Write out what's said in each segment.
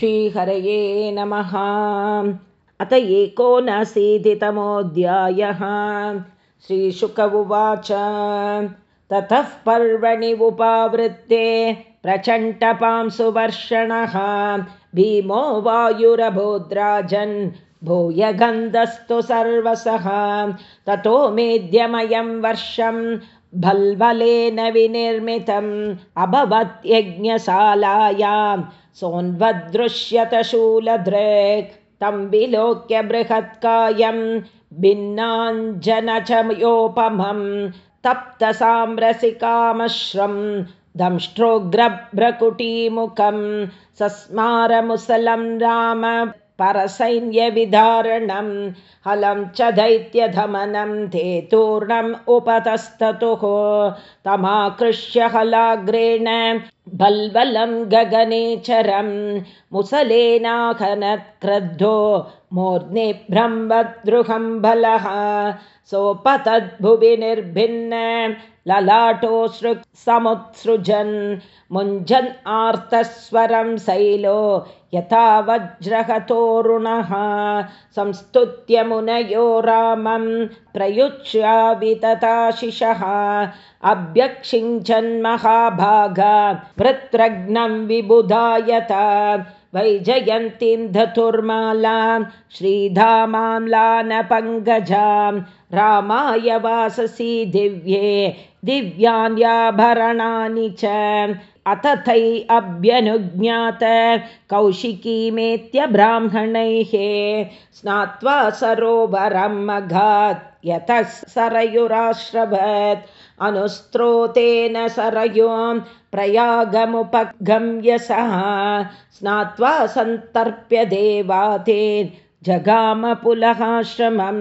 श्रीहरये नमः। अत एकोनशीतितमोऽध्यायः श्रीशुक उवाच। ततः पर्वणि उपावृत्ते प्रचण्डपां सुवर्षणः भीमो वायुरभोद्राजन् भूयगन्धस्तु सर्वसः। ततो मेद्यमयं वर्षं भल्बलेन विनिर्मितम् अभवत् यज्ञशालायां सोऽन्वदृश्यतशूलदृक् तं विलोक्य बृहत्कायं भिन्नाञ्जनचयोपमं तप्तसाम्रसिकामश्रं दंष्ट्रोग्रभ्रकुटीमुखं सस्मारमुसलं राम परसैन्यविधारणं हलं च दैत्यधमनं ते तूर्णम् उपतस्ततुः। तमाकृष्य हलाग्रेण बल्बलं गगनेचरं मुसलेनाखनत्क्रद्धो मूर्ध्नि ब्रह्मद्रुहं बलः सोपतद्भुवि निर्भिन्न ललाटोऽसृक् समुत्सृजन् मुञ्जन् आर्तस्वरं शैलो यथा वज्रहतोरुणः संस्तुत्य मुनयो रामं प्रयुच्यावितताशिषः अभ्यक्षिञ्चन्महाभागा वृत्रघ्नं विबुधायत। वैजयन्तीं धतुर्मालां श्रीधामाम्लानपङ्कजां रामाय वाससी दिव्ये दिव्यान्याभरणानि च अथ तै अभ्यनुज्ञात कौशिकीमेत्य ब्राह्मणैः स्नात्वा सरोवरं मघात् यतः सरयुराश्रवत् अनुस्त्रोतेन सरयों प्रयागमुपगम्य सः स्नात्वा सन्तर्प्य देवातेन् जगामपुलहाश्रमं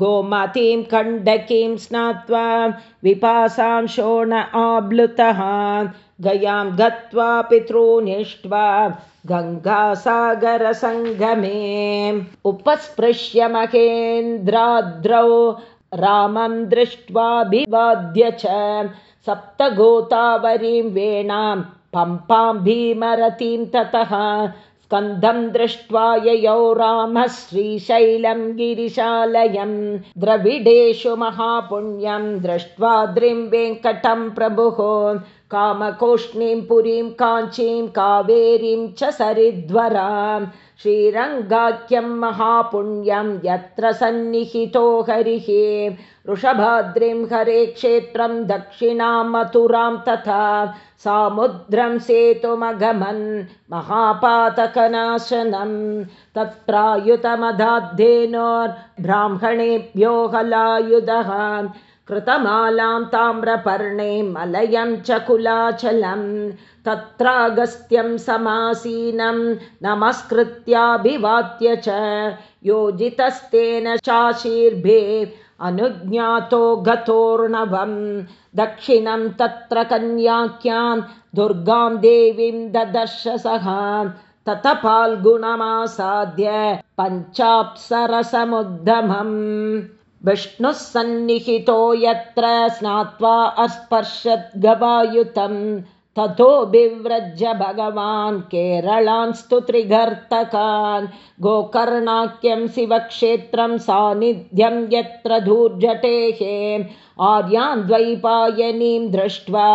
गोमतीं कण्डकीं स्नात्वा विपासां शोण आब्लुतः गयां गत्वा पितॄनिष्ट्वा गङ्गासागरसङ्गमे। उपस्पृश्य महेन्द्राद्रौ रामं दृष्ट्वाभिवाद्य च सप्तगोतावरीं वेणां पम्पां भीमरतीं ततः स्कन्धं दृष्ट्वा ययौ रामः श्रीशैलं गिरिशालयं द्रविडेषु महापुण्यं दृष्ट्वा द्रिं वेङ्कटं प्रभुः कामकोष्णीं पुरीं काञ्चीं कावेरीं च सरिद्वरां। श्रीरङ्गाख्यं महापुण्यं यत्र सन्निहितो हरिः। वृषभाद्रिं हरे क्षेत्रं दक्षिणां मथुरां तथा सामुद्रं सेतुमगमन् महापातकनाशनं। तत्रायुतमधाद्धेनोर्ब्राह्मणेभ्यो हलायुधः कृतमालां ताम्रपर्णे मलयं च कुलाचलं तत्रागस्त्यं समासीनं नमस्कृत्याभिवाद्य च योजितस्तेन चाशीर्भे अनुज्ञातो गतोर्णवं दक्षिणं तत्र कन्याख्यां दुर्गां देवीं ददर्शसः तत फाल्गुणमासाद्य पञ्चाप्सरसमुद्धमम् विष्णुः सन्निहितो यत्र स्नात्वा अस्पर्शद्गवायुतं ततो बिव्रज भगवान् केरळान्स्तु त्रिगर्तकान् गोकर्णाख्यं शिवक्षेत्रं सान्निध्यं यत्र धूर्जटेः। आर्यान् द्वैपायनीं दृष्ट्वा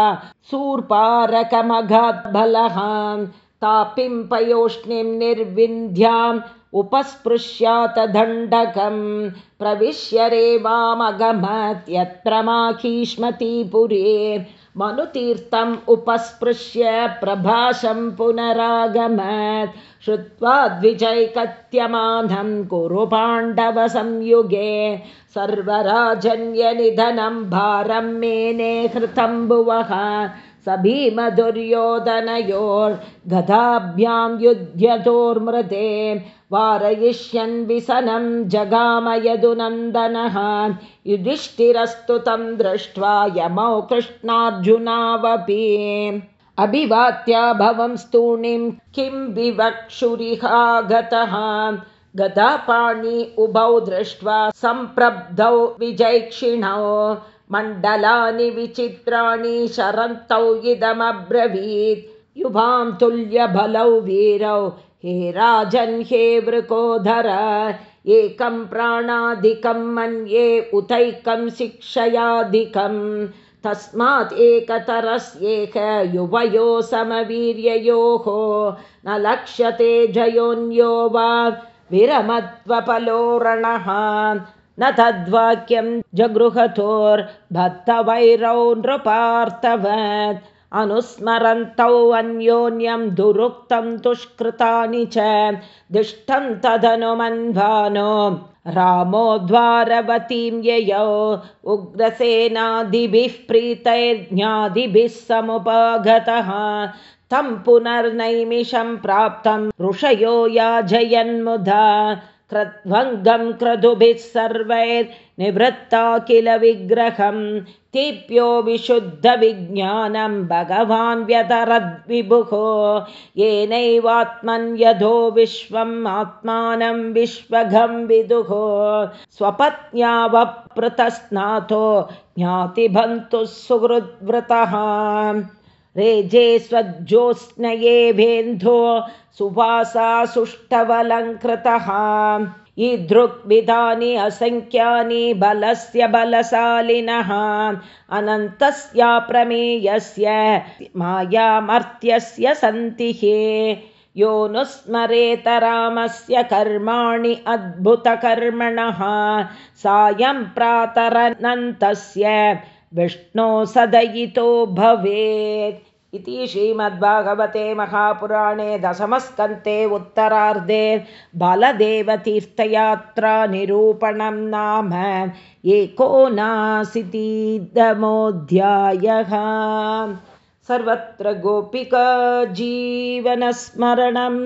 शूर्पारकमघाद्बलः तापिं पयोष्णीं निर्विन्ध्याम् उपस्पृश्यात दण्डकं प्रविश्य रेवामगमत् यत्र माखीष्मतीपुरे मनुतीर्थम् उपस्पृश्य प्रभाषं पुनरागमत्। श्रुत्वा द्विजैकत्यमानं कुरु पाण्डवसंयुगे। सर्वराजन्यनिधनं भारं मेने हृतं भुवः स भीमदुर्योधनयोर्गदाभ्यां युध्यतोर्मृते वारयिष्यन् विसनं जगामयदुनन्दनः। युधिष्ठिरस्तु तं दृष्ट्वा यमौ कृष्णार्जुनावपि। अभिवात्या भवं स्तूणीं किं विवक्षुरिहागतः। गदापाणि उभौ दृष्ट्वा सम्प्रब्धौ विजैक्षिणौ मण्डलानि विचित्राणि शरन्तौ इदमब्रवीत्। युभां तुल्यबलौ वीरौ। हे राजन् हे वृकोधर एकं प्राणाधिकं मन्ये उतैकं शिक्षयाधिकम् तस्मात् एकतरस्येक युवयो समवीर्ययोः। न लक्ष्यते जयोन्यो वा विरमत्वपलोरणः न तद्वाक्यं जगृहतोर्भक्तवैरौ नृपार्थवत्। अनुस्मरन्तौ अन्योन्यं दुरुक्तं दुष्कृतानि च। दिष्टं तदनुमन्वानो। रामो द्वारवतीं ययौ उग्रसेनादिभिः प्रीतैर्ज्ञादिभिः समुपागतः। तं पुनर्नैमिषं प्राप्तं ऋषयो याजयन्मुधा क्रध्वङ्गं क्रतुभिः सर्वैर्निवृत्ता किल विग्रहं तेभ्यो विशुद्धविज्ञानं भगवान् व्यतरद्विभुः येनैवात्मन् यधो विश्वम् आत्मानं विश्वघं विदुः स्वपत्न्यावपृतस्नातो ज्ञातिभन्तुः सुहृद्वृतः रेजे स्वज्योत्स्नये भेन्धो सुवासा सुष्ठवलङ्कृतः। ईदृग्विधानि असङ्ख्यानि बलस्य बलशालिनः। अनन्तस्य प्रमेयस्य मायामर्त्यस्य सन्ति। हे यो नुस्मरेत रामस्य कर्माणि अद्भुतकर्मणः। सायं प्रातरनन्तस्य विष्णो सदयितो भवेत् इति श्रीमद्भागवते महापुराणे दशमस्कन्ते उत्तरार्धे बालदेवतीर्थयात्रानिरूपणं नाम एकोनाशीतितमोऽध्यायः। सर्वत्र गोपिका जीवनस्मरणं।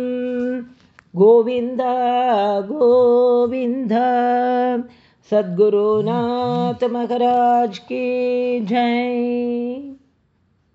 गोविन्द गोविन्द सद्गुरुनाथ महाराज की जय